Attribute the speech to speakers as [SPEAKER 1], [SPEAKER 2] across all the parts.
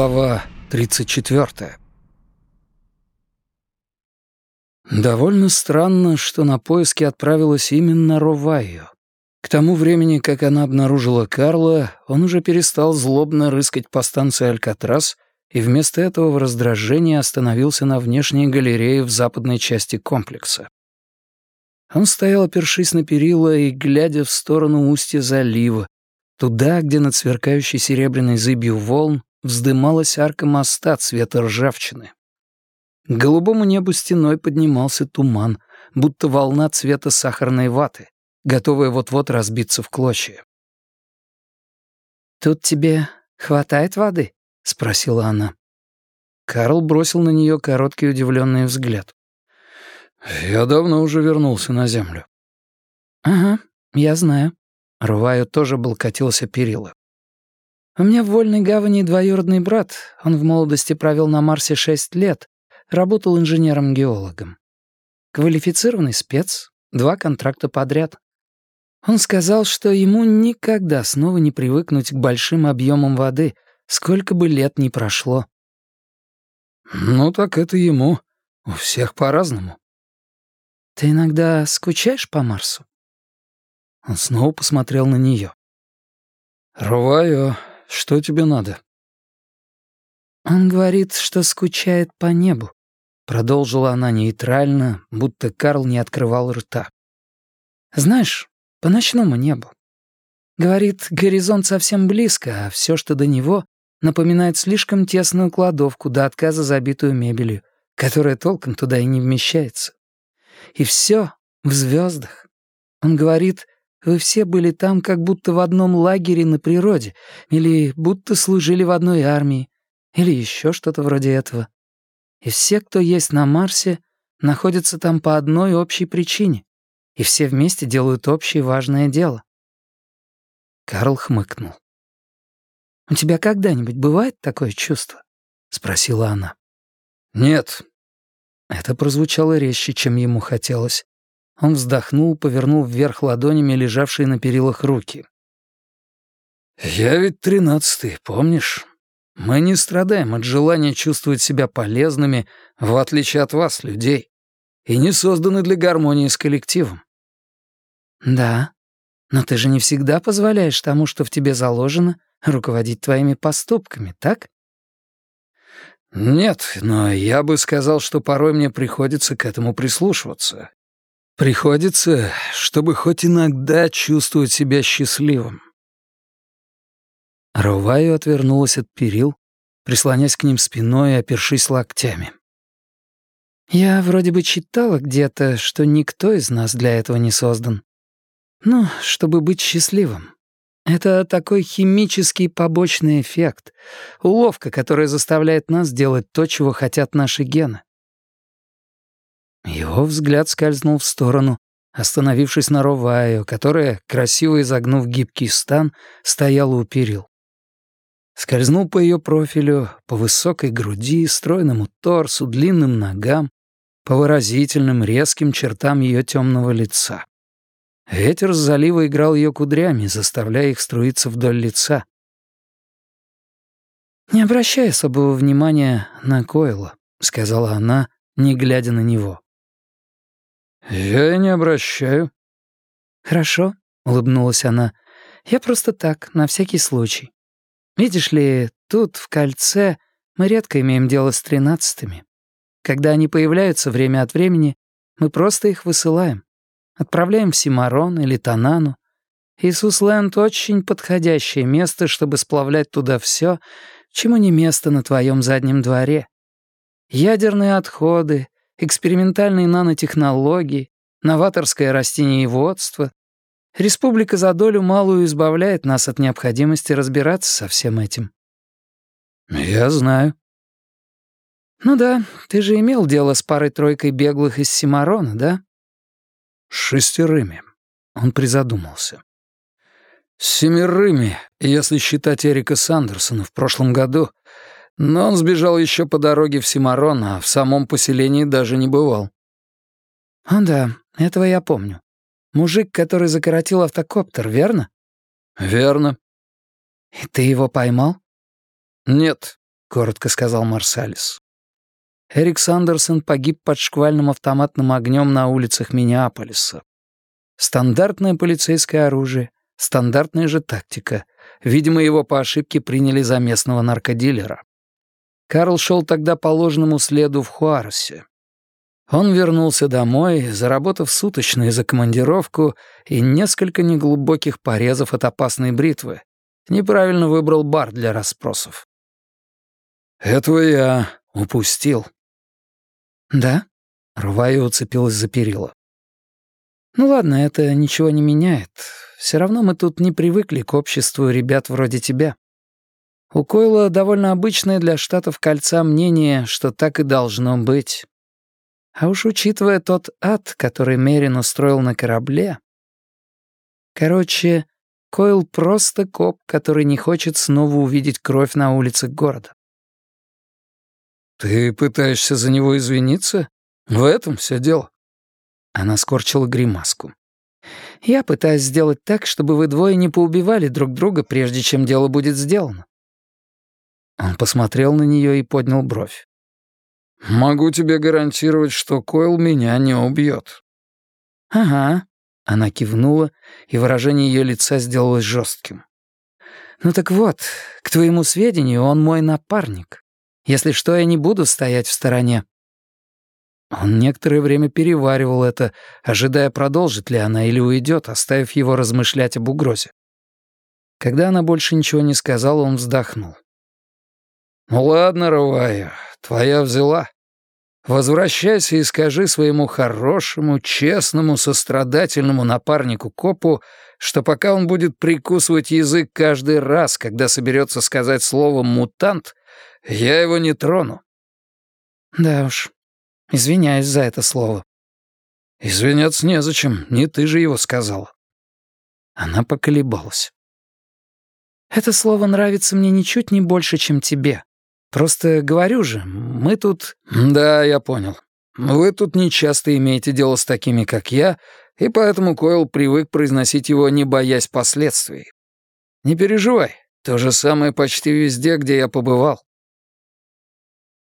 [SPEAKER 1] Глава 34 Довольно странно, что на поиски отправилась именно Ровайо. К тому времени, как она обнаружила Карла, он уже перестал злобно рыскать по станции Алькатрас и вместо этого в раздражении остановился на внешней галерее в западной части комплекса. Он стоял, опершись на перила и глядя в сторону устья залива, туда, где над сверкающей серебряной зыбью волн вздымалась арка моста цвета ржавчины. К голубому небу стеной поднимался туман, будто волна цвета сахарной ваты, готовая вот-вот разбиться в клочья.
[SPEAKER 2] «Тут тебе хватает воды?» — спросила она.
[SPEAKER 1] Карл бросил на нее короткий удивленный взгляд. «Я давно уже вернулся на землю».
[SPEAKER 2] «Ага, я знаю».
[SPEAKER 1] Руваю тоже был катился перила.
[SPEAKER 2] У меня в Вольной гавани двоюродный брат. Он в молодости провел на Марсе шесть лет. Работал инженером-геологом. Квалифицированный спец. Два контракта подряд. Он сказал, что ему никогда снова не привыкнуть к большим объемам воды, сколько бы лет ни прошло.
[SPEAKER 1] «Ну так это ему. У всех по-разному».
[SPEAKER 2] «Ты иногда скучаешь по Марсу?»
[SPEAKER 1] Он снова посмотрел на нее. «Руваю, что тебе надо?»
[SPEAKER 2] «Он говорит, что скучает по небу», — продолжила она нейтрально, будто Карл не открывал рта. «Знаешь, по ночному небу. Говорит, горизонт совсем близко, а все, что до него, напоминает слишком тесную кладовку до отказа забитую мебелью, которая толком туда и не вмещается. И все в звездах. Он говорит, вы все были там как будто в одном лагере на природе, или будто служили в одной армии, или еще что-то вроде этого. И все, кто есть на Марсе, находятся там по одной общей причине, и все вместе делают общее важное дело. Карл хмыкнул. «У тебя когда-нибудь бывает такое чувство?» — спросила она.
[SPEAKER 1] «Нет».
[SPEAKER 2] Это прозвучало резче, чем ему хотелось. Он вздохнул, повернул вверх ладонями лежавшие на перилах руки.
[SPEAKER 1] «Я ведь тринадцатый, помнишь? Мы не страдаем от желания чувствовать себя полезными, в отличие от вас, людей, и не созданы для гармонии с коллективом».
[SPEAKER 2] «Да, но ты же не всегда позволяешь тому, что в тебе заложено, руководить твоими поступками, так?»
[SPEAKER 1] «Нет, но я бы сказал, что порой мне приходится к этому прислушиваться, Приходится, чтобы хоть иногда чувствовать себя счастливым.
[SPEAKER 2] Руваю отвернулась от перил, прислонясь к ним спиной и опершись локтями. «Я вроде бы читала где-то, что никто из нас для этого не создан. Ну, чтобы быть счастливым. Это такой химический побочный эффект, уловка, которая заставляет нас делать то, чего хотят наши гены. Его взгляд скользнул в сторону, остановившись на Ровайо, которая, красиво изогнув гибкий стан, стояла у перил. Скользнул по ее профилю, по высокой груди, стройному торсу, длинным ногам, по выразительным, резким чертам ее темного лица. Ветер с залива играл ее кудрями, заставляя их струиться вдоль лица. «Не обращай особого внимания на Койла», — сказала она, не глядя на него.
[SPEAKER 1] «Я не обращаю».
[SPEAKER 2] «Хорошо», — улыбнулась она. «Я просто так, на всякий случай. Видишь ли, тут, в кольце, мы редко имеем дело с тринадцатыми. Когда они появляются время от времени, мы просто их высылаем. Отправляем в Симарон или Танану. Иисус-Ленд — очень подходящее место, чтобы сплавлять туда все, чему не место на твоем заднем дворе. Ядерные отходы, экспериментальные нанотехнологии, новаторское растениеводство. Республика за долю малую избавляет нас от необходимости разбираться со всем этим.
[SPEAKER 1] Я знаю.
[SPEAKER 2] Ну да, ты же имел дело с парой-тройкой беглых из Симарона, да?
[SPEAKER 1] Шестерыми. Он призадумался. Семерыми, если считать Эрика Сандерсона в прошлом году, но он сбежал еще по дороге в Симарон, а в самом поселении даже не бывал.
[SPEAKER 2] «О да, этого я помню. Мужик, который закоротил автокоптер, верно?»
[SPEAKER 1] «Верно».
[SPEAKER 2] «И ты его поймал?»
[SPEAKER 1] «Нет, коротко сказал Марсалис. Эрик Сандерсон погиб под шквальным автоматным огнем на улицах Миннеаполиса. Стандартное полицейское оружие, стандартная же тактика. Видимо, его по ошибке приняли за местного наркодилера. Карл шел тогда по ложному следу в Хуаросе. Он вернулся домой, заработав суточные за командировку и несколько неглубоких порезов от опасной бритвы. Неправильно выбрал бар для расспросов. «Этого я упустил».
[SPEAKER 2] «Да?» — Рвая уцепилась за перила. «Ну ладно, это ничего не меняет. Все равно мы тут не привыкли к обществу ребят вроде тебя. У Койла довольно обычное для Штатов кольца мнение, что так и должно быть. А уж учитывая тот ад, который Мерин устроил на корабле... Короче, Койл просто коп, который не хочет снова увидеть кровь на улицах города.
[SPEAKER 1] «Ты пытаешься за него извиниться? В этом все дело».
[SPEAKER 2] Она скорчила гримаску. «Я пытаюсь сделать так, чтобы вы двое не поубивали друг друга, прежде чем дело будет сделано.
[SPEAKER 1] Он посмотрел на нее и поднял бровь. «Могу тебе гарантировать, что Койл меня не убьет».
[SPEAKER 2] «Ага», — она кивнула, и выражение ее лица сделалось жестким. «Ну так вот, к твоему сведению, он мой напарник. Если что, я не буду стоять в стороне». Он некоторое время переваривал это, ожидая, продолжит ли она или уйдет, оставив его размышлять об угрозе. Когда она больше ничего не сказала, он вздохнул. «Ну ладно, Рувая, твоя взяла. Возвращайся и скажи своему хорошему, честному, сострадательному напарнику-копу, что пока он будет прикусывать язык каждый раз, когда соберется сказать слово «мутант», я его не трону». «Да уж, извиняюсь за это слово».
[SPEAKER 1] «Извиняться незачем, не ты же его сказала».
[SPEAKER 2] Она поколебалась. «Это слово нравится мне ничуть не больше, чем тебе. Просто говорю же, мы тут...»
[SPEAKER 1] «Да, я понял. Вы тут не часто имеете дело с такими, как я, и поэтому Койл привык произносить его, не боясь последствий. Не переживай, то же самое почти везде, где я побывал».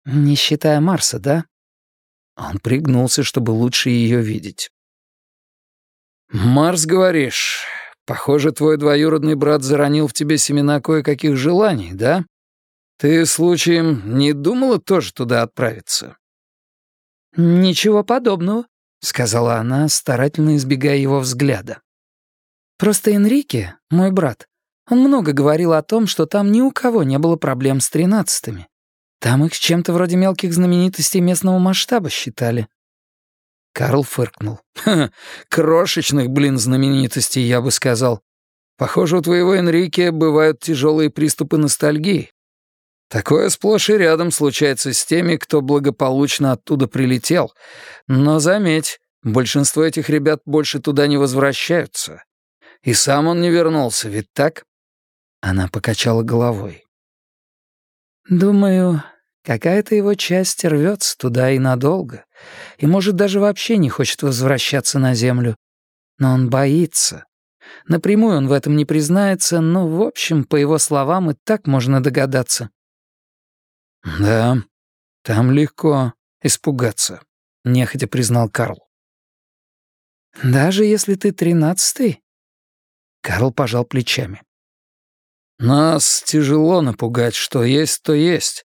[SPEAKER 2] «Не считая Марса, да?»
[SPEAKER 1] Он пригнулся, чтобы лучше ее видеть. «Марс, говоришь, похоже, твой двоюродный брат заронил в тебе семена кое-каких желаний, да?» «Ты, случаем, не думала тоже туда отправиться?»
[SPEAKER 2] «Ничего подобного», — сказала она, старательно избегая его взгляда. «Просто Энрике, мой брат, он много говорил о том, что там ни у кого не было проблем с тринадцатыми. Там их чем-то вроде мелких знаменитостей местного масштаба считали».
[SPEAKER 1] Карл фыркнул. «Ха, крошечных, блин, знаменитостей, я бы сказал. Похоже, у твоего Энрике бывают тяжелые приступы ностальгии. Такое сплошь и рядом случается с теми, кто благополучно оттуда прилетел. Но заметь, большинство этих ребят больше туда не возвращаются. И сам он не вернулся, ведь так?» Она покачала головой.
[SPEAKER 2] «Думаю, какая-то его часть рвется туда и надолго, и, может, даже вообще не хочет возвращаться на Землю. Но он боится. Напрямую он в этом не признается, но, в общем, по его словам, и так можно догадаться».
[SPEAKER 1] «Да, там легко испугаться», — нехотя признал Карл.
[SPEAKER 2] «Даже если ты тринадцатый?»
[SPEAKER 1] Карл пожал плечами. «Нас тяжело напугать, что есть, то есть.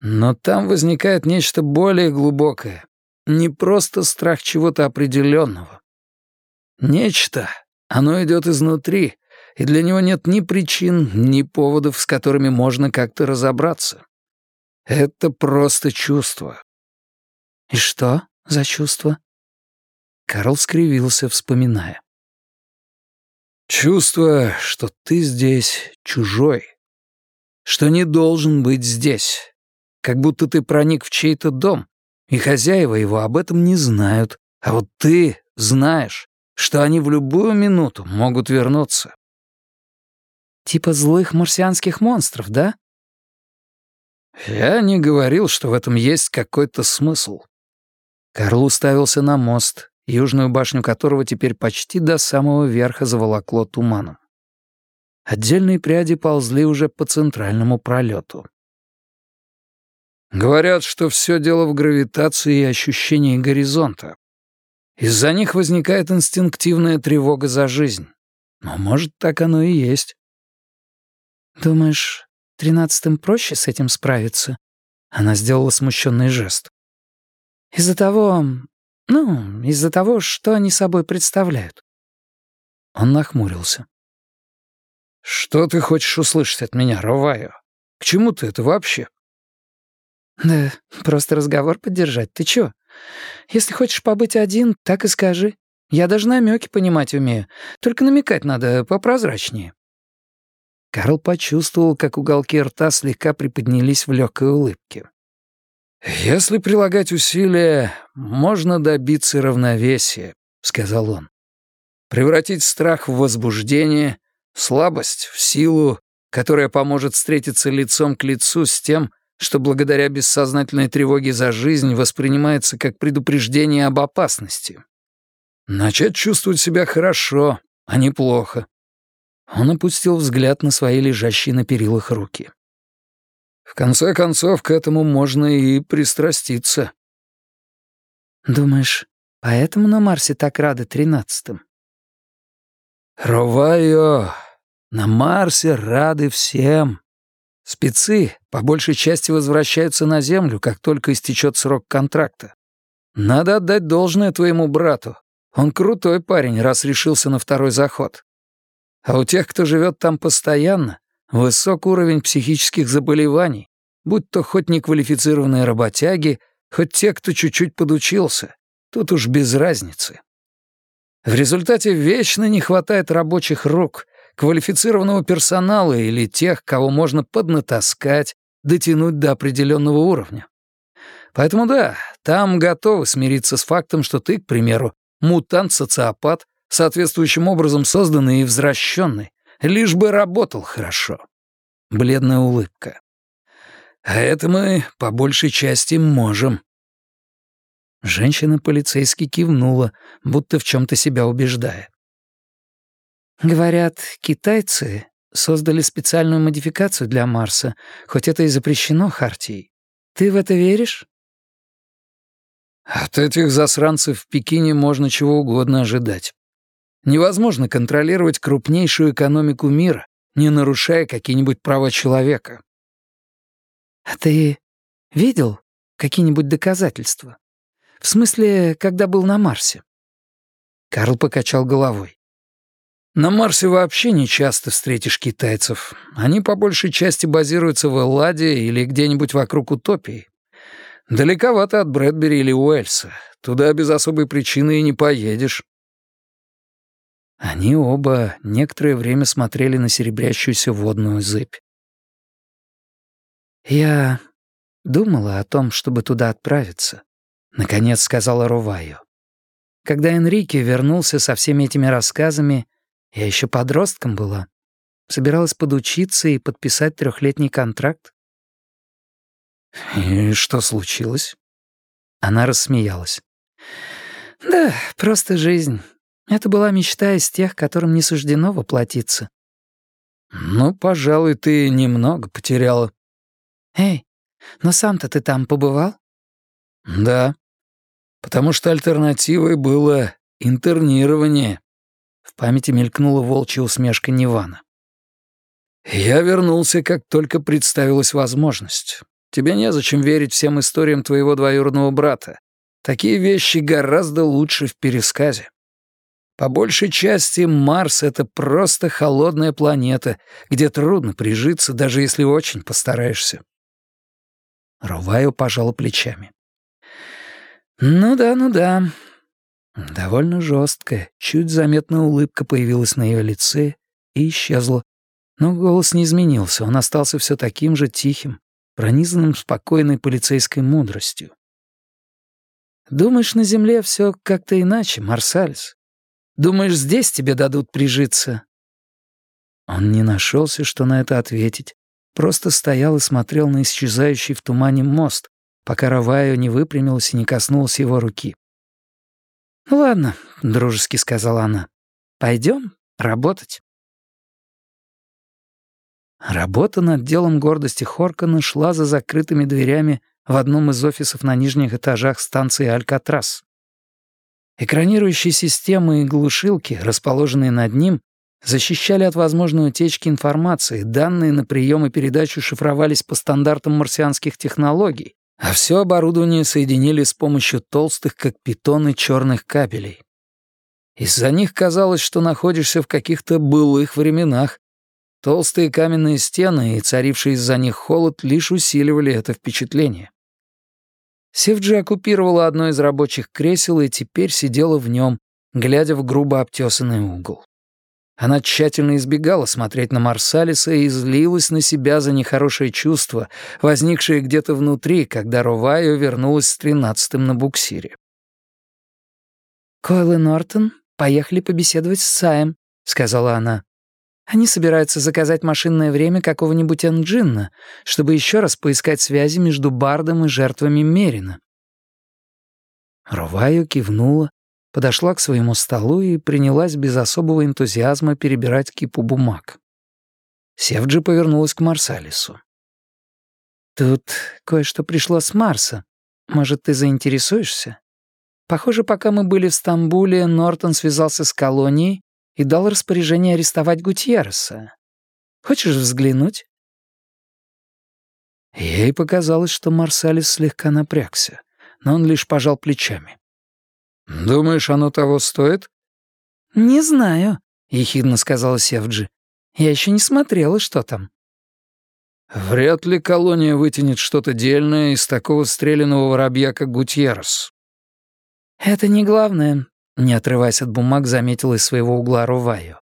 [SPEAKER 1] Но там возникает нечто более глубокое. Не просто страх чего-то определенного. Нечто, оно идет изнутри, и для него нет ни причин, ни поводов, с которыми можно как-то разобраться. Это просто чувство.
[SPEAKER 2] И что за чувство?
[SPEAKER 1] Карл скривился, вспоминая. Чувство, что ты здесь чужой. Что не должен быть здесь. Как будто ты проник в чей-то дом, и хозяева его об этом не знают, а вот ты знаешь, что они в любую минуту могут вернуться.
[SPEAKER 2] Типа злых марсианских монстров, да?
[SPEAKER 1] «Я не говорил, что в этом есть какой-то смысл». Карл уставился на мост, южную башню которого теперь почти до самого верха заволокло туманом. Отдельные пряди ползли уже по центральному пролету. Говорят, что все дело в гравитации и ощущении горизонта. Из-за них возникает инстинктивная тревога за жизнь. Но может, так оно и есть.
[SPEAKER 2] Думаешь, тринадцатым проще с этим справиться? Она сделала смущенный жест. Из-за того... Ну, из-за того, что они собой представляют.
[SPEAKER 1] Он нахмурился. «Что ты хочешь услышать от меня, Ровайо? К чему ты это вообще?»
[SPEAKER 2] «Да просто разговор поддержать. Ты чё? Если хочешь побыть один, так и скажи. Я даже намеки понимать умею. Только намекать надо попрозрачнее».
[SPEAKER 1] Карл почувствовал, как уголки рта слегка приподнялись в легкой улыбке. «Если прилагать усилия, можно добиться равновесия», — сказал он. «Превратить страх в возбуждение, слабость в силу, которая поможет встретиться лицом к лицу с тем, что благодаря бессознательной тревоге за жизнь воспринимается как предупреждение об опасности. Начать чувствовать себя хорошо, а не плохо. Он опустил взгляд на свои лежащие на перилах руки. В конце концов, к этому можно и пристраститься.
[SPEAKER 2] Думаешь, поэтому на Марсе так рады тринадцатым?
[SPEAKER 1] Ровайо, на Марсе рады всем. Спецы по большей части возвращаются на Землю, как только истечет срок контракта. Надо отдать должное твоему брату. Он крутой парень, раз решился на второй заход. А у тех, кто живет там постоянно, высок уровень психических заболеваний, будь то хоть неквалифицированные работяги, хоть те, кто чуть-чуть подучился. Тут уж без разницы. В результате вечно не хватает рабочих рук, квалифицированного персонала или тех, кого можно поднатаскать, дотянуть до определенного уровня. Поэтому да, там готовы смириться с фактом, что ты, к примеру, мутант-социопат, соответствующим образом созданный и возвращенный, лишь бы работал хорошо. Бледная улыбка. А это мы, по большей части, можем. Женщина-полицейский кивнула, будто в чем-то себя убеждая.
[SPEAKER 2] Говорят, китайцы создали специальную модификацию для Марса, хоть это и запрещено Хартией. Ты в это веришь?
[SPEAKER 1] От этих засранцев в Пекине можно чего угодно ожидать. Невозможно контролировать крупнейшую экономику мира, не нарушая какие-нибудь права человека.
[SPEAKER 2] А ты видел какие-нибудь доказательства? В смысле, когда был на Марсе?
[SPEAKER 1] Карл покачал головой. На Марсе вообще не часто встретишь китайцев. Они по большей части базируются в Элладе или где-нибудь вокруг Утопии. Далековато от Брэдбери или Уэльса. Туда без особой причины и не поедешь. Они оба некоторое время смотрели на серебрящуюся водную зыбь.
[SPEAKER 2] «Я думала о том, чтобы туда отправиться», — наконец сказала Руваю. Когда Энрике вернулся со всеми этими рассказами, я еще подростком была. Собиралась подучиться и подписать трехлетний контракт.
[SPEAKER 1] «И что случилось?»
[SPEAKER 2] Она рассмеялась. «Да, просто жизнь. Это была мечта из тех, которым не суждено воплотиться».
[SPEAKER 1] «Ну, пожалуй, ты немного потеряла».
[SPEAKER 2] «Эй, но сам-то ты там побывал?»
[SPEAKER 1] «Да, потому что альтернативой было интернирование». В памяти мелькнула волчья усмешка Нивана. «Я вернулся, как только представилась возможность. Тебе незачем верить всем историям твоего двоюродного брата. Такие вещи гораздо лучше в пересказе. По большей части Марс — это просто холодная планета, где трудно прижиться, даже если очень постараешься». Руваю пожала плечами. «Ну да, ну да. Довольно жесткая, чуть заметная улыбка появилась на ее лице и исчезла. Но голос не изменился, он остался все таким же тихим, пронизанным спокойной полицейской мудростью. «Думаешь, на земле все как-то иначе, Марсалис? Думаешь, здесь тебе дадут прижиться?» Он не нашелся, что на это ответить, просто стоял и смотрел на исчезающий в тумане мост, пока Равайо не выпрямилась и не коснулась его руки. «Ну ладно», — дружески сказала она. «Пойдем работать». Работа над делом гордости Хоркана шла за закрытыми дверями в одном из офисов на нижних этажах станции «Алькатрас». Экранирующие системы и глушилки, расположенные над ним, защищали от возможной утечки информации, данные на прием и передачу шифровались по стандартам марсианских технологий, а все оборудование соединили с помощью толстых, как питоны, черных кабелей. Из-за них казалось, что находишься в каких-то былых временах. Толстые каменные стены и царивший из-за них холод лишь усиливали это впечатление. Севджи оккупировала одно из рабочих кресел и теперь сидела в нем, глядя в грубо обтесанный угол. Она тщательно избегала смотреть на Марсалиса и злилась на себя за нехорошее чувство, возникшее где-то внутри, когда Ровайо вернулась с тринадцатым на буксире.
[SPEAKER 2] «Койл и Нортон поехали побеседовать с Саем», — сказала она. «Они собираются заказать машинное время какого-нибудь Энджинна, чтобы еще раз поискать связи между Бардом и жертвами Мерина».
[SPEAKER 1] Ровайо кивнула, подошла к своему столу и принялась без особого энтузиазма перебирать кипу бумаг. Севджи повернулась к Марсалису.
[SPEAKER 2] «Тут кое-что пришло с Марса. Может, ты заинтересуешься? Похоже, пока мы были в Стамбуле, Нортон связался с колонией и дал распоряжение арестовать Гутьерреса. Хочешь взглянуть?»
[SPEAKER 1] Ей показалось, что Марсалис слегка напрягся, но он лишь пожал плечами. «Думаешь, оно того стоит?»
[SPEAKER 2] «Не знаю», — ехидно сказала Севджи. «Я еще не смотрела, что там».
[SPEAKER 1] «Вряд ли колония вытянет что-то дельное из такого стрелянного воробья, как Гутьеррес».
[SPEAKER 2] «Это не главное», — не отрываясь от бумаг, заметила из своего угла Руваю.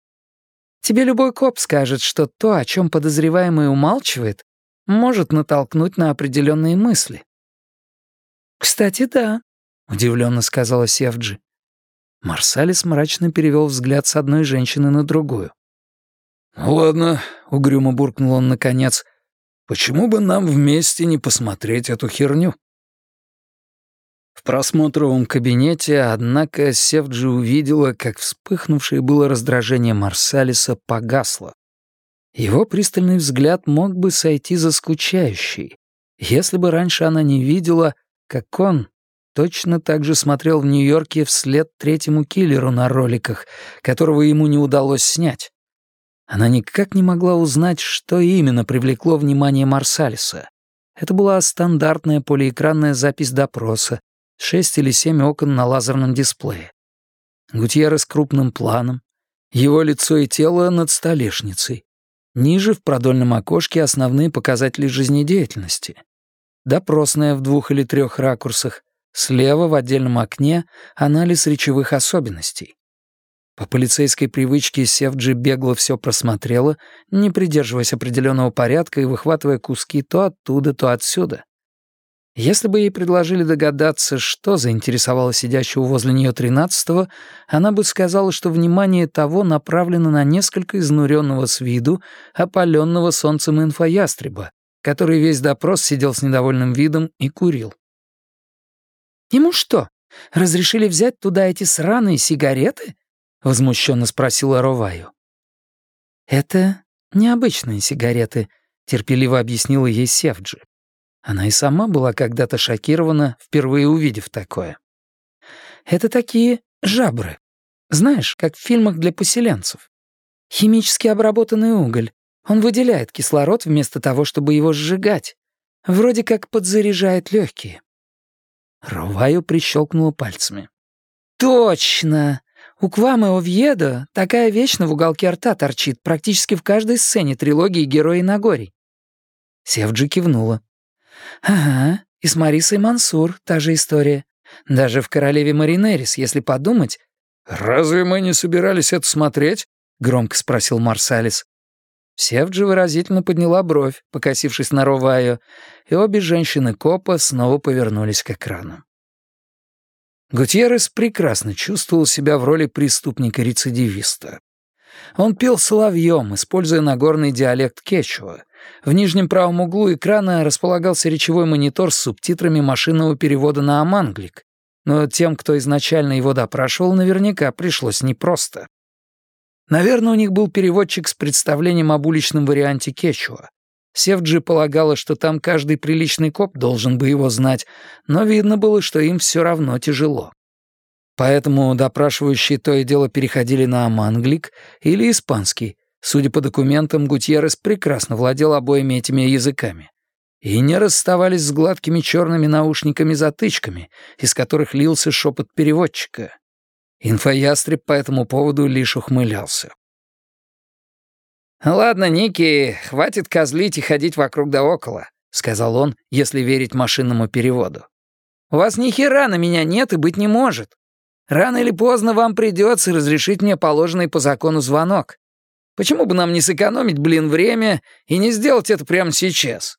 [SPEAKER 2] «Тебе любой коп скажет, что то, о чем подозреваемый умалчивает, может натолкнуть на определенные мысли». «Кстати, да», удивленно сказала Севджи.
[SPEAKER 1] Марсалис мрачно перевел взгляд с одной женщины на другую. «Ладно», — угрюмо буркнул он наконец, — «почему бы нам вместе не посмотреть эту херню?» В просмотровом кабинете, однако, Севджи увидела, как вспыхнувшее было раздражение Марсалиса погасло. Его пристальный взгляд мог бы сойти за скучающий, если бы раньше она не видела, как он, точно так же смотрел в Нью-Йорке вслед третьему киллеру на роликах, которого ему не удалось снять. Она никак не могла узнать, что именно привлекло внимание Марсалиса. Это была стандартная полиэкранная запись допроса, шесть или семь окон на лазерном дисплее. Гутьеррес крупным планом, его лицо и тело над столешницей. Ниже в продольном окошке основные показатели жизнедеятельности. Допросная в двух или трех ракурсах, Слева в отдельном окне анализ речевых особенностей. По полицейской привычке Севджи бегло все просмотрела, не придерживаясь определенного порядка и выхватывая куски то оттуда, то отсюда. Если бы ей предложили догадаться, что заинтересовало сидящего возле нее тринадцатого, она бы сказала, что внимание того направлено на несколько изнуренного с виду, опаленного солнцем инфоястреба, который весь допрос сидел с недовольным видом и курил.
[SPEAKER 2] «Ему что, разрешили взять туда эти сраные сигареты?» — возмущенно спросила Роваю. «Это необычные сигареты», — терпеливо объяснила ей Севджи. Она и сама была когда-то шокирована, впервые увидев такое. «Это такие жабры. Знаешь, как в фильмах для поселенцев. Химически обработанный уголь. Он выделяет кислород вместо того, чтобы его сжигать. Вроде как подзаряжает легкие.
[SPEAKER 1] Роваю прищелкнула пальцами.
[SPEAKER 2] «Точно! У Квамы Овьедо такая вечно в уголке рта торчит практически в каждой сцене трилогии «Герои Нагорий».
[SPEAKER 1] Севджи кивнула.
[SPEAKER 2] «Ага, и с Марисой Мансур та же история. Даже в «Королеве Маринерис», если подумать...»
[SPEAKER 1] «Разве мы не собирались это смотреть?» — громко спросил Марсалис. Севджи выразительно подняла бровь, покосившись на Ровайо, и обе женщины-копа снова повернулись к экрану. Гутьеррес прекрасно чувствовал себя в роли преступника-рецидивиста. Он пел соловьем, используя нагорный диалект кечуа. В нижнем правом углу экрана располагался речевой монитор с субтитрами машинного перевода на аманглик, но тем, кто изначально его допрашивал, наверняка пришлось непросто. Наверное, у них был переводчик с представлением об уличном варианте кечуа. Севджи полагала, что там каждый приличный коп должен бы его знать, но видно было, что им все равно тяжело. Поэтому допрашивающие то и дело переходили на аманглик или испанский. Судя по документам, Гутьеррес прекрасно владел обоими этими языками. И не расставались с гладкими черными наушниками-затычками, из которых лился шепот переводчика. Инфоястреб по этому поводу лишь ухмылялся. «Ладно, Ники, хватит козлить и ходить вокруг да около», — сказал он, если верить машинному переводу. «У вас ни хера на меня нет и быть не может. Рано или поздно вам придется разрешить мне положенный по закону звонок. Почему бы нам не сэкономить, блин, время и не сделать это прямо сейчас?»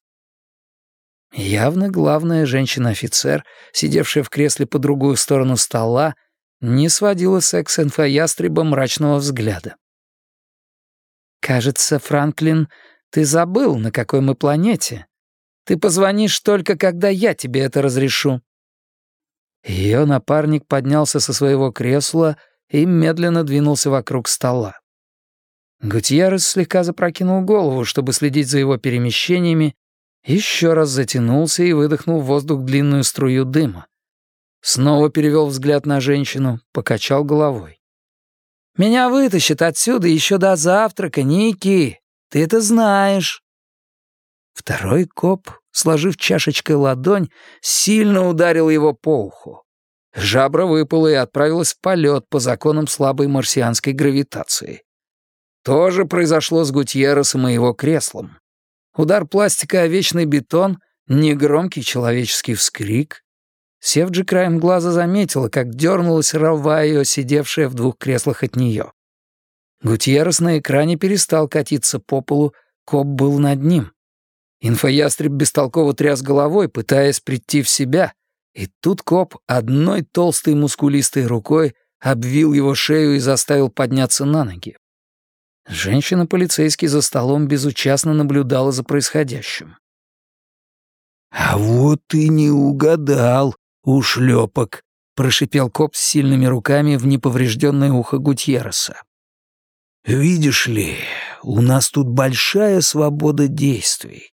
[SPEAKER 1] Явно главная женщина-офицер, сидевшая в кресле по другую сторону стола, не сводила секс-инфоястреба мрачного взгляда. «Кажется, Франклин, ты забыл, на какой мы планете. Ты позвонишь только, когда я тебе это разрешу». Ее напарник поднялся со своего кресла и медленно двинулся вокруг стола. Гутьеррес слегка запрокинул голову, чтобы следить за его перемещениями, еще раз затянулся и выдохнул в воздух длинную струю дыма. Снова перевел взгляд на женщину, покачал головой. Меня вытащат отсюда еще до завтрака, Ники. Ты это знаешь». Второй коп, сложив чашечкой ладонь, сильно ударил его по уху. Жабра выпала и отправилась в полет по законам слабой марсианской гравитации. То же произошло с Гутьерресом и его креслом. Удар пластика о вечный бетон, негромкий человеческий вскрик, Севджи краем глаза заметила, как дернулась Равайо, сидевшая в двух креслах от нее. Гутьеррес на экране перестал катиться по полу, коп был над ним. Инфоястреб бестолково тряс головой, пытаясь прийти в себя, и тут коп одной толстой мускулистой рукой обвил его шею и заставил подняться на ноги. Женщина-полицейский за столом безучастно наблюдала за происходящим.
[SPEAKER 3] «А вот ты не угадал», «Ушлепок», — прошипел коп с сильными руками в неповрежденное ухо Гутьерреса. «Видишь ли, у нас тут большая свобода действий.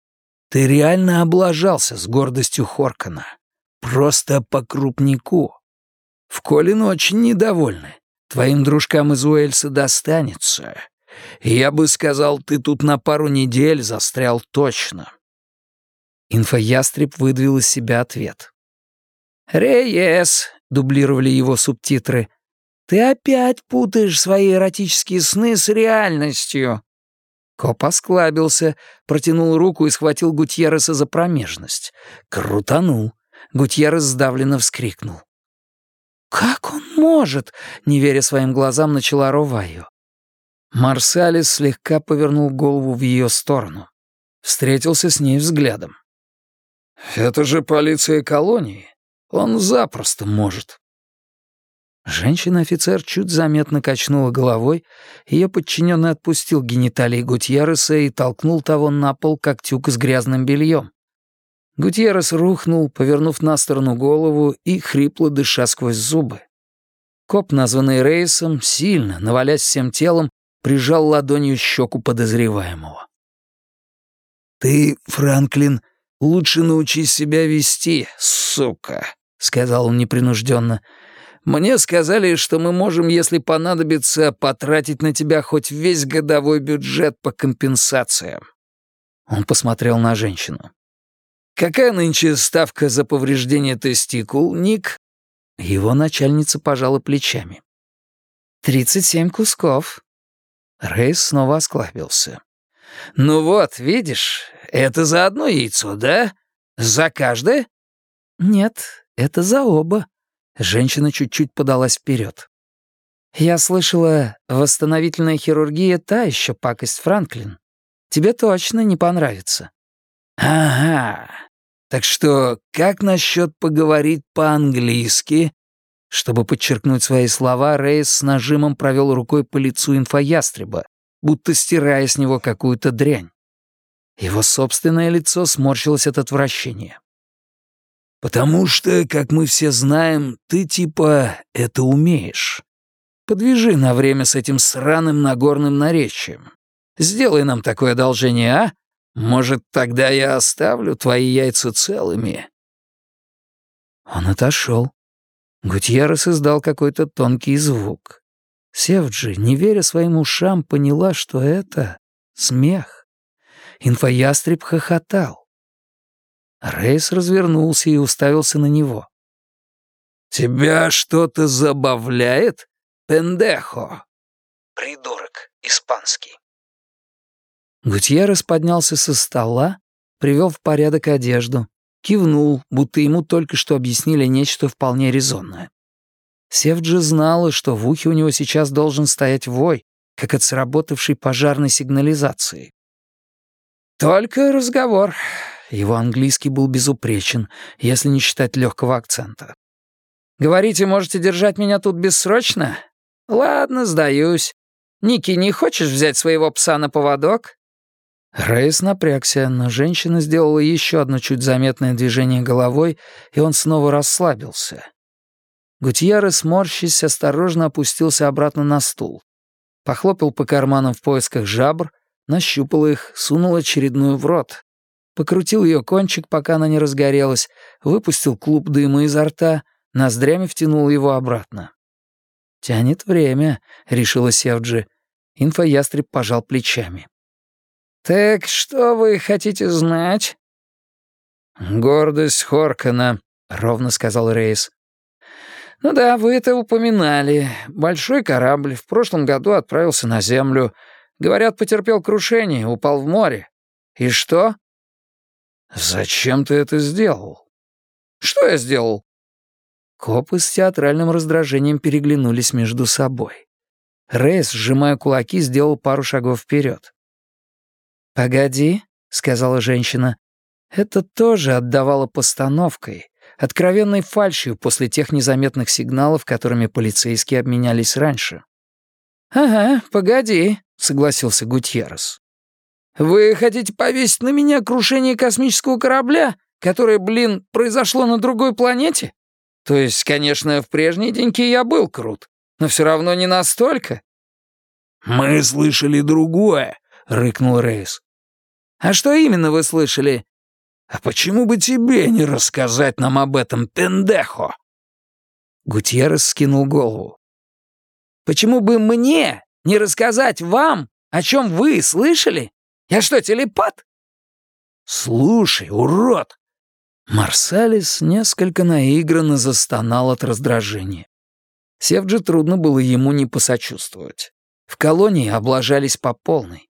[SPEAKER 3] Ты реально облажался с гордостью Хоркана. Просто по крупнику. В Колин очень недовольны. Твоим дружкам из Уэльса достанется. Я бы сказал, ты тут на пару недель застрял точно».
[SPEAKER 1] Инфоястреб выдавил из себя ответ. «Рейес», — дублировали его субтитры, — «ты опять путаешь свои эротические сны с реальностью». Коп осклабился, протянул руку и схватил Гутьерреса за промежность. Крутанул. Гутьеррес сдавленно вскрикнул. «Как он может?» — не веря своим глазам, начала Ровайо. Марсалис слегка повернул голову в ее сторону. Встретился с ней взглядом.
[SPEAKER 3] «Это же полиция колонии. Он запросто может».
[SPEAKER 1] Женщина-офицер чуть заметно качнула головой, ее подчиненный отпустил гениталии Гутьерреса и толкнул того на пол, как тюк с грязным бельем. Гутьеррес рухнул, повернув на сторону голову и хрипло дыша сквозь зубы. Коп, названный Рейсом, сильно, навалясь всем телом, прижал ладонью щеку подозреваемого.
[SPEAKER 3] «Ты, Франклин, лучше научись себя вести, сука», — сказал он непринужденно. «Мне сказали, что мы можем, если понадобится, потратить на тебя хоть весь годовой бюджет по компенсациям».
[SPEAKER 1] Он посмотрел на женщину.
[SPEAKER 3] «Какая нынче ставка за повреждение тестикул, Ник?»
[SPEAKER 1] Его начальница пожала плечами. «Тридцать семь кусков». Рейс снова осклабился.
[SPEAKER 3] «Ну вот, видишь, это за одно яйцо, да? За каждое?»
[SPEAKER 1] «Нет, это за оба». Женщина чуть-чуть подалась вперед. «Я слышала, восстановительная хирургия та еще пакость, Франклин. Тебе точно не понравится».
[SPEAKER 3] «Ага. Так что, как насчет поговорить по-английски?»
[SPEAKER 1] Чтобы подчеркнуть свои слова, Рейс с нажимом провел рукой по лицу инфоястреба, будто стирая с него какую-то дрянь. Его собственное лицо сморщилось от отвращения.
[SPEAKER 3] «Потому что, как мы все знаем, ты типа это умеешь. Подвяжи на время с этим сраным нагорным наречием. Сделай нам такое одолжение, а? Может, тогда я оставлю твои яйца целыми?»
[SPEAKER 1] Он отошел. Гутьеррес издал какой-то тонкий звук. Севджи, не веря своим ушам, поняла, что это смех. Инфоястреб хохотал. Рейс развернулся и уставился на него.
[SPEAKER 3] «Тебя что-то забавляет, пендехо?»
[SPEAKER 1] «Придурок, испанский». Гутьеррес поднялся со стола, привел в порядок одежду, кивнул, будто ему только что объяснили нечто вполне резонное. Севджи знала, что в ухе у него сейчас должен стоять вой, как от сработавшей пожарной сигнализации. «Только разговор». Его английский был безупречен, если не считать легкого акцента. «Говорите, можете держать меня тут бессрочно? Ладно, сдаюсь. Ники, не хочешь взять своего пса на поводок?» Рейс напрягся, но женщина сделала еще одно чуть заметное движение головой, и он снова расслабился. Гутьеррес, морщись, осторожно опустился обратно на стул. Похлопал по карманам в поисках жабр, нащупал их, сунул очередную в рот. Покрутил ее кончик, пока она не разгорелась, выпустил клуб дыма изо рта, ноздрями втянул его обратно. «Тянет время», — решила Севджи. Инфоястреб пожал плечами. «Так что вы хотите знать?»
[SPEAKER 3] «Гордость Хоркана», — ровно сказал Рейс.
[SPEAKER 1] «Ну да, вы это упоминали. Большой корабль в прошлом году отправился на Землю. Говорят, потерпел крушение, упал в море. И что?»
[SPEAKER 3] «Зачем ты это сделал?»
[SPEAKER 1] «Что я сделал?» Копы с театральным раздражением переглянулись между собой. Рейс, сжимая кулаки, сделал пару шагов вперед. «Погоди», — сказала женщина. Это тоже отдавало постановкой, откровенной фальшью после тех незаметных сигналов, которыми полицейские обменялись раньше. «Ага, погоди», — согласился Гутьеррес. «Вы хотите повесить на меня крушение космического корабля, которое, блин, произошло на другой планете? То есть, конечно, в прежние деньки я был крут, но все равно не настолько».
[SPEAKER 3] «Мы слышали другое», — рыкнул Рейс.
[SPEAKER 1] «А что именно вы слышали?»
[SPEAKER 3] «А почему бы тебе не рассказать нам об этом, пендехо?»
[SPEAKER 1] Гутьеррес скинул голову. «Почему бы мне не рассказать вам, о чем вы слышали? Я что, телепат?»
[SPEAKER 3] «Слушай, урод!»
[SPEAKER 1] Марсалис несколько наигранно застонал от раздражения. Севджи трудно было ему не посочувствовать. В колонии облажались по полной.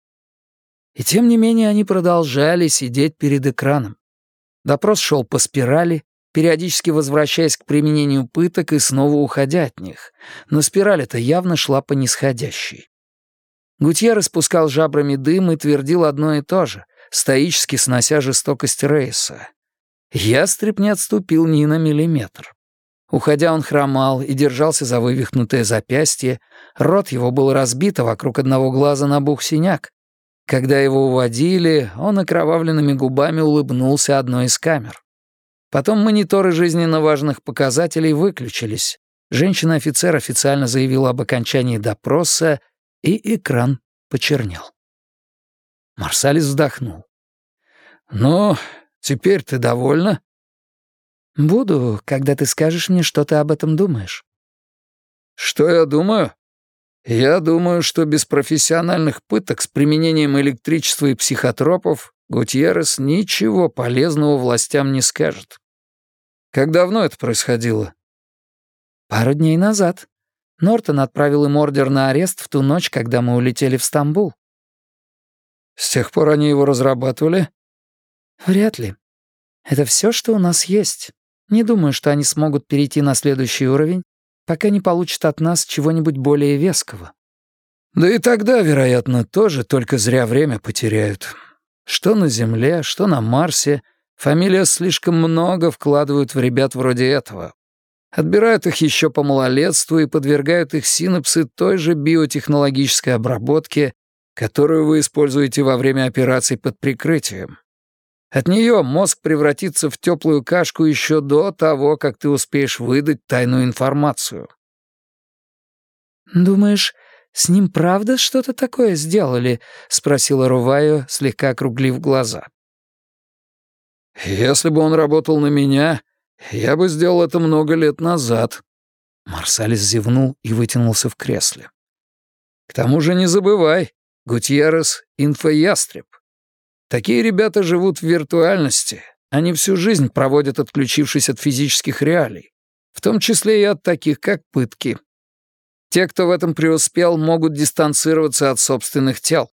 [SPEAKER 1] И тем не менее они продолжали сидеть перед экраном. Допрос шел по спирали, периодически возвращаясь к применению пыток и снова уходя от них, но спираль эта явно шла по нисходящей. Гутье распускал жабрами дым и твердил одно и то же, стоически снося жестокость Рейса. Ястреб не отступил ни на миллиметр. Уходя, он хромал и держался за вывихнутое запястье, рот его был разбит, а вокруг одного глаза набух синяк, когда его уводили, он окровавленными губами улыбнулся одной из камер. Потом мониторы жизненно важных показателей выключились. Женщина-офицер официально заявила об окончании допроса, и экран почернел. Марсалис вздохнул.
[SPEAKER 3] «Ну, теперь ты довольна?»
[SPEAKER 1] «Буду, когда ты скажешь мне, что ты об этом думаешь».
[SPEAKER 3] «Что я думаю?» Я думаю, что без профессиональных пыток с применением электричества и психотропов Гутьеррес ничего полезного властям не скажет. Как давно это происходило?
[SPEAKER 1] Пару дней назад. Нортон отправил им ордер на арест в ту ночь, когда мы улетели в Стамбул.
[SPEAKER 3] С тех пор они его разрабатывали?
[SPEAKER 1] Вряд ли. Это все, что у нас есть. Не думаю, что они смогут перейти на следующий уровень, пока не получат от нас чего-нибудь более веского.
[SPEAKER 3] Да и тогда, вероятно, тоже только зря время потеряют. Что на Земле, что на Марсе, фамилия слишком много вкладывают в ребят вроде этого. Отбирают их еще по малолетству и подвергают их синапсы той же биотехнологической обработке, которую вы используете во время операций под прикрытием. От нее мозг превратится в теплую кашку еще до того, как ты успеешь выдать тайную информацию.
[SPEAKER 1] «Думаешь,
[SPEAKER 2] «С ним правда что-то такое сделали?» — спросила Руваю, слегка округлив глаза.
[SPEAKER 1] «Если бы он работал на меня, я бы сделал это много лет назад». Марсалис зевнул и вытянулся в кресле. «К тому же не забывай, Гутьеррес — инфоястреб. Такие ребята живут в виртуальности, они всю жизнь проводят, отключившись от физических реалий, в том числе и от таких, как пытки. Те, кто в этом преуспел, могут дистанцироваться от собственных тел.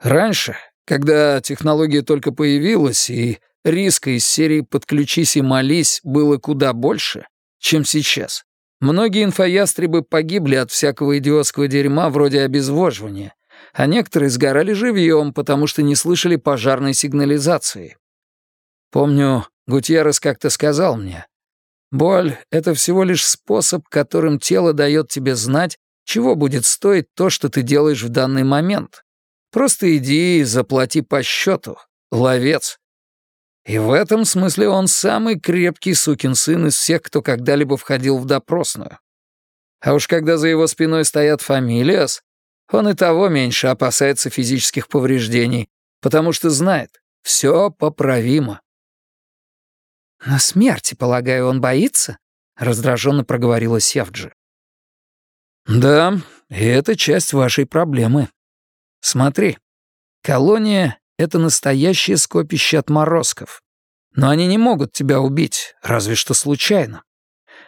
[SPEAKER 1] Раньше, когда технология только появилась и риска из серии «подключись и молись» было куда больше, чем сейчас, многие инфоястребы погибли от всякого идиотского дерьма вроде обезвоживания, а некоторые сгорали живьем, потому что не слышали пожарной сигнализации. Помню, Гутьеррес как-то сказал мне, Боль — это всего лишь способ, которым тело дает тебе знать, чего будет стоить то, что ты делаешь в данный момент. Просто иди и заплати по счету, ловец. И в этом смысле он самый крепкий сукин сын из всех, кто когда-либо входил в допросную. А уж когда за его спиной стоят фамилиас, он и того меньше опасается физических повреждений, потому что знает, все поправимо.
[SPEAKER 2] «На смерти, полагаю, он боится?» — раздраженно проговорила Севджи.
[SPEAKER 1] «Да, и это часть вашей проблемы. Смотри, колония — это настоящее скопище отморозков. Но они не могут тебя убить, разве что случайно.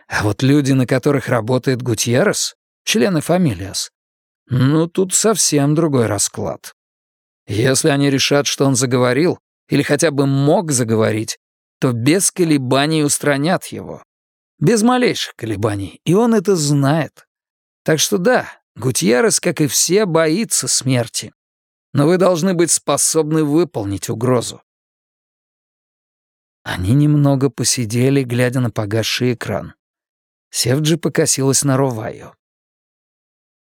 [SPEAKER 1] А вот люди, на которых работает Гутьеррес, члены Фамилиас, ну, тут совсем другой расклад. Если они решат, что он заговорил, или хотя бы мог заговорить, то без колебаний устранят его. Без малейших колебаний, и он это знает. Так что да, Гутьеррес, как и все, боится смерти. Но вы должны быть способны выполнить угрозу. Они немного посидели, глядя на погасший экран. Севджи покосилась на Роваю.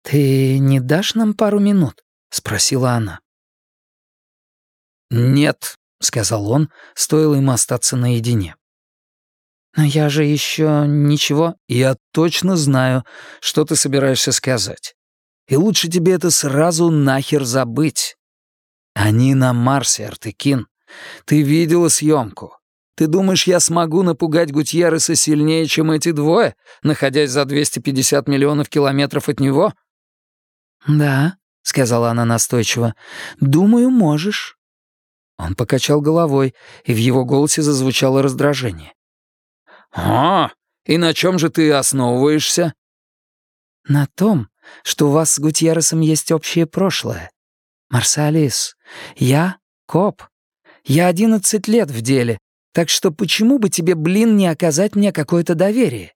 [SPEAKER 2] «Ты не дашь нам пару минут?» — спросила она.
[SPEAKER 1] «Нет», — сказал он, стоило ему остаться наедине.
[SPEAKER 2] «Но я же еще ничего...»
[SPEAKER 1] «Я точно знаю, что ты собираешься сказать. И лучше тебе это сразу нахер забыть. Они на Марсе, Артыкин. Ты видела съемку. Ты думаешь, я смогу напугать Гутьерреса сильнее, чем эти двое, находясь за 250 миллионов километров от него?»
[SPEAKER 2] «Да», — сказала она настойчиво, — «думаю, можешь».
[SPEAKER 1] Он покачал головой, и в его голосе зазвучало раздражение. «А, и на чем же ты основываешься?»
[SPEAKER 2] «На том, что у вас с Гутьерресом есть общее прошлое. Марсалис, я — коп. Я одиннадцать лет в деле, так что почему бы тебе, блин, не оказать мне какое-то доверие?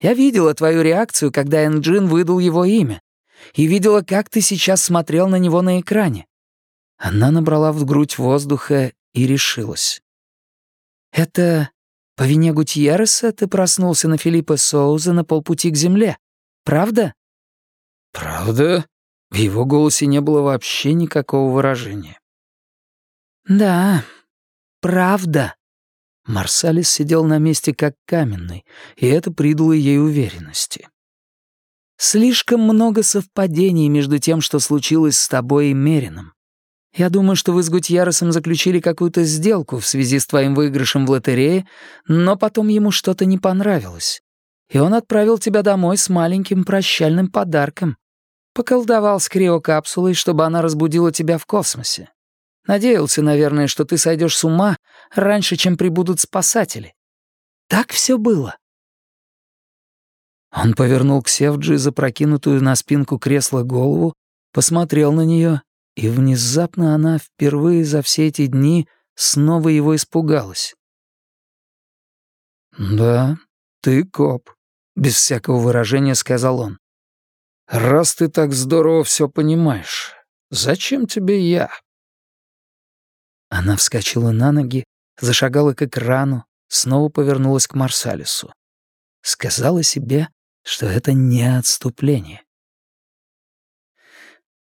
[SPEAKER 2] Я видела твою реакцию, когда Энджин выдал его имя, и видела, как ты сейчас смотрел на него на экране. Она набрала в грудь воздуха и решилась. «Это по вине Гутьерреса ты проснулся на Филиппа Соуза на полпути к земле, правда?»
[SPEAKER 1] «Правда?» В его голосе не было вообще никакого выражения.
[SPEAKER 2] «Да, правда».
[SPEAKER 1] Марсалис сидел на месте как каменный, и это придало ей уверенности.
[SPEAKER 2] «Слишком много совпадений между тем, что случилось с тобой и Мерином. Я думаю, что вы с Гутьяросом заключили какую-то сделку в связи с твоим выигрышем в лотерее, но потом ему что-то не понравилось. И он отправил тебя домой с маленьким прощальным подарком. Поколдовал с криокапсулой, чтобы она разбудила тебя в космосе. Надеялся, наверное, что ты сойдешь с ума раньше, чем прибудут спасатели. Так все было.
[SPEAKER 1] Он повернул к Севджи запрокинутую на спинку кресла голову, посмотрел на нее и внезапно она впервые за все эти дни снова его испугалась. «Да, ты коп», — без всякого выражения сказал он. «Раз ты так здорово все понимаешь, зачем тебе я?» Она вскочила на ноги, зашагала к экрану, снова повернулась к Марсалису. Сказала себе, что это не отступление.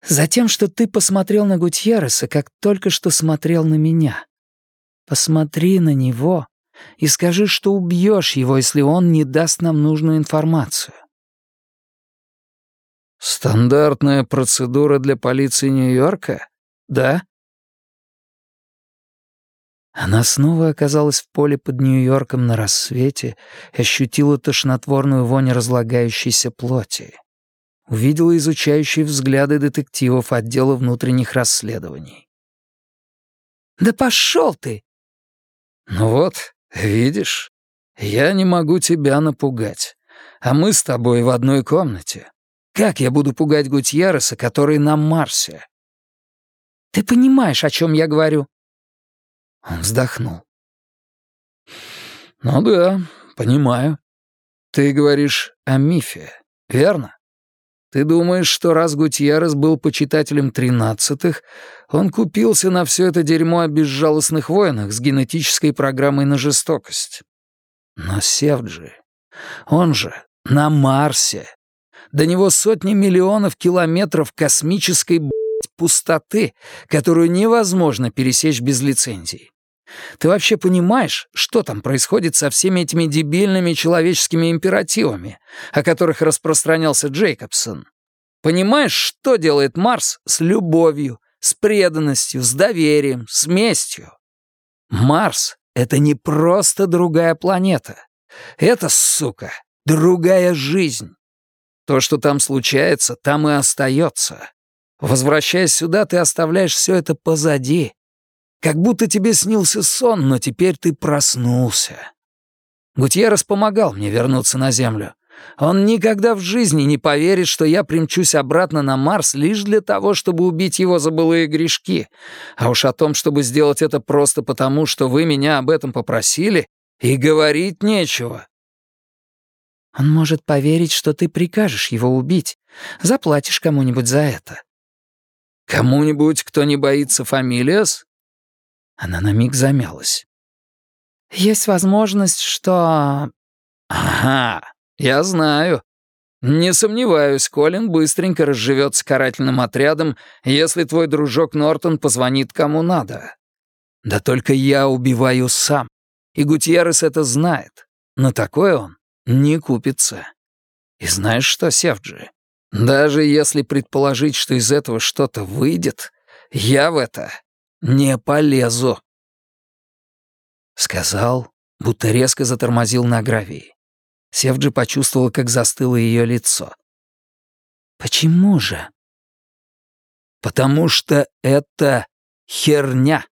[SPEAKER 2] Затем, что ты посмотрел на Гутьерреса, как только что смотрел на меня. Посмотри на него и скажи, что убьешь его, если он не даст нам нужную информацию.
[SPEAKER 1] «Стандартная процедура для полиции Нью-Йорка? Да?»
[SPEAKER 2] Она снова оказалась в поле под Нью-Йорком на рассвете ощутила тошнотворную вонь разлагающейся плоти. Увидела изучающие взгляды детективов отдела внутренних расследований. «Да пошел ты!»
[SPEAKER 1] «Ну вот, видишь, я не могу тебя напугать, а мы с тобой в одной комнате. Как я буду пугать Гутьерреса, который на Марсе?»
[SPEAKER 2] «Ты понимаешь, о чем я говорю?»
[SPEAKER 1] Он вздохнул. «Ну да, понимаю. Ты говоришь о мифе, верно? Ты думаешь, что раз Гутьеррес был почитателем тринадцатых, он купился на все это дерьмо о безжалостных войнах с генетической программой на жестокость? Но Севджи, он же на Марсе. До него сотни миллионов километров космической, пустоты, которую невозможно пересечь без лицензии. Ты вообще понимаешь, что там происходит со всеми этими дебильными человеческими императивами, о которых распространялся Джейкобсон? Понимаешь, что делает Марс с любовью, с преданностью, с доверием, с местью? Марс — это не просто другая планета. Это, сука, другая жизнь. То, что там случается, там и остается. Возвращаясь сюда, ты оставляешь все это позади, как будто тебе снился сон, но теперь ты проснулся. Гутьеррес помогал мне вернуться на Землю. Он никогда в жизни не поверит, что я примчусь обратно на Марс лишь для того, чтобы убить его за былые грешки. А уж о том, чтобы сделать это просто потому, что вы меня об этом попросили, и говорить нечего.
[SPEAKER 2] Он может поверить, что ты прикажешь его убить. Заплатишь кому-нибудь за это.
[SPEAKER 1] Кому-нибудь, кто не боится Фамилиас?
[SPEAKER 2] Она на миг замялась. «Есть возможность, что...»
[SPEAKER 1] «Ага, я знаю. Не сомневаюсь, Колин быстренько разживется карательным отрядом, если твой дружок Нортон позвонит кому надо. Да только я убиваю сам, и Гутьеррес это знает. Но такой он не купится. И знаешь что, Севджи, даже если предположить, что из этого что-то выйдет, я в это «Не полезу», — сказал, будто резко затормозил на гравии. Севджи почувствовал, как застыло ее лицо. «Почему же?» «Потому что это херня.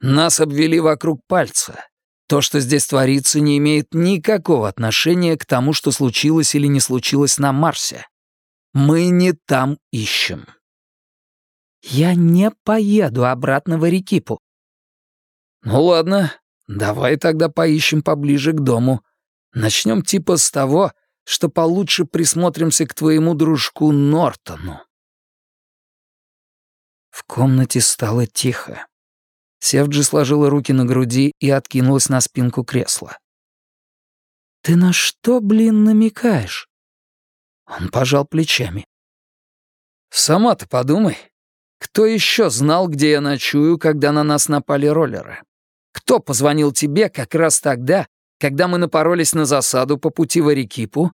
[SPEAKER 1] Нас обвели вокруг пальца. То, что здесь творится, не имеет никакого отношения к тому, что случилось или не случилось на Марсе. Мы не там ищем».
[SPEAKER 2] «Я не поеду обратно в Арекипу».
[SPEAKER 1] «Ну ладно, давай тогда поищем поближе к дому. Начнем типа с того, что получше присмотримся к твоему дружку Нортону».
[SPEAKER 2] В комнате стало тихо. Севджи сложила руки на груди и откинулась на спинку кресла. «Ты на что, блин, намекаешь?»
[SPEAKER 1] Он пожал плечами. «Сама-то подумай. Кто еще знал, где я ночую, когда на нас напали роллеры? Кто позвонил тебе как раз тогда, когда мы напоролись на засаду по пути в Арекипу?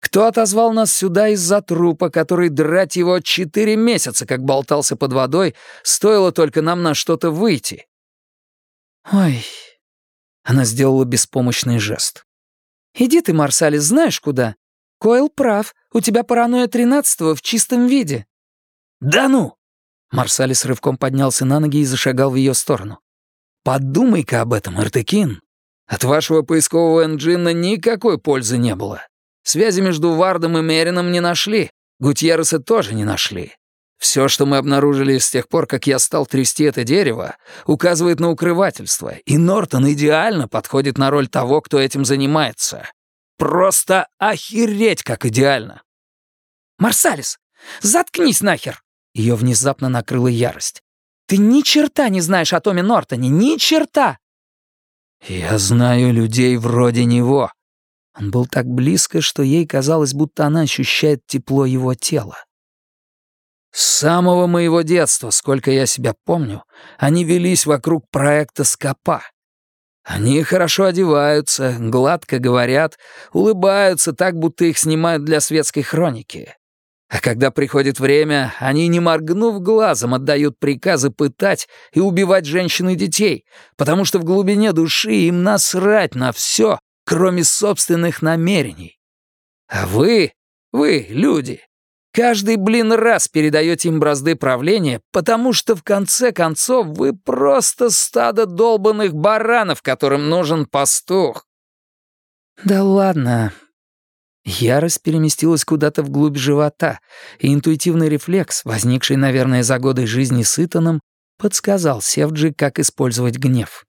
[SPEAKER 1] Кто отозвал нас сюда из-за трупа, который драть его четыре месяца, как болтался под водой, стоило только нам на что-то выйти?
[SPEAKER 2] Ой, она сделала беспомощный жест. «Иди ты, Марсалис, знаешь куда? Койл прав, у тебя паранойя тринадцатого в чистом виде».
[SPEAKER 1] «Да ну!»
[SPEAKER 2] Марсалис рывком поднялся на ноги и зашагал в ее сторону.
[SPEAKER 1] «Подумай-ка об этом, Артекин. От вашего поискового энджина никакой пользы не было. Связи между Вардом и Мерином не нашли. Гутьерреса тоже не нашли. Все, что мы обнаружили с тех пор, как я стал трясти это дерево, указывает на укрывательство, и Нортон идеально подходит на роль того, кто этим занимается. Просто охереть, как идеально!»
[SPEAKER 2] «Марсалис, заткнись нахер!» Ее внезапно накрыла ярость. «Ты ни черта не знаешь о Томе Нортоне, ни черта!»
[SPEAKER 1] «Я знаю людей вроде него».
[SPEAKER 2] Он был так близко, что ей казалось, будто она ощущает тепло его тела.
[SPEAKER 1] С самого моего детства, сколько я себя помню, они велись вокруг проекта «Скопа». Они хорошо одеваются, гладко говорят, улыбаются так, будто их снимают для светской хроники. А когда приходит время, они, не моргнув глазом, отдают приказы пытать и убивать женщин и детей, потому что в глубине души им насрать на все, кроме собственных намерений. А вы, вы, люди, каждый, блин, раз передаете им бразды правления, потому что в конце концов вы просто стадо долбанных баранов, которым нужен пастух.
[SPEAKER 2] «Да ладно», Ярость переместилась куда-то вглубь живота, и интуитивный рефлекс, возникший, наверное, за годы жизни с Итаном, подсказал Севджи, как использовать гнев.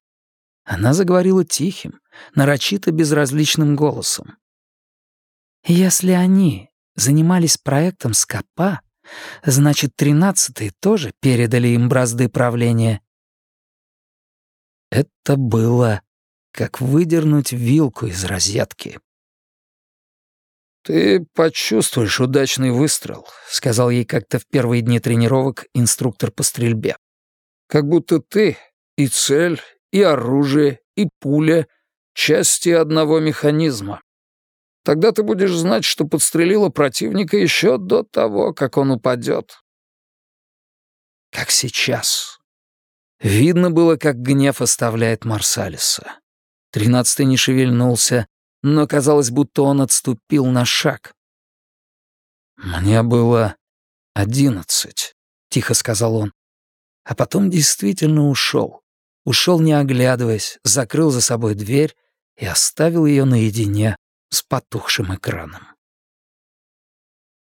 [SPEAKER 2] Она заговорила тихим, нарочито безразличным голосом. «Если они занимались проектом Скопа, значит, тринадцатые тоже передали им бразды правления». Это было как выдернуть вилку из розетки.
[SPEAKER 1] «Ты почувствуешь удачный выстрел», — сказал ей как-то в первые дни тренировок инструктор по стрельбе. «Как будто ты и цель, и оружие, и пуля — части одного механизма. Тогда ты будешь знать, что подстрелила противника еще до того, как он упадет». Как сейчас. Видно было, как гнев оставляет Марсалиса. Тринадцатый не шевельнулся, но казалось, будто он отступил на шаг. «Мне было одиннадцать», — тихо сказал он. А потом действительно ушел. Ушел, не оглядываясь, закрыл за собой дверь и оставил ее наедине с потухшим экраном.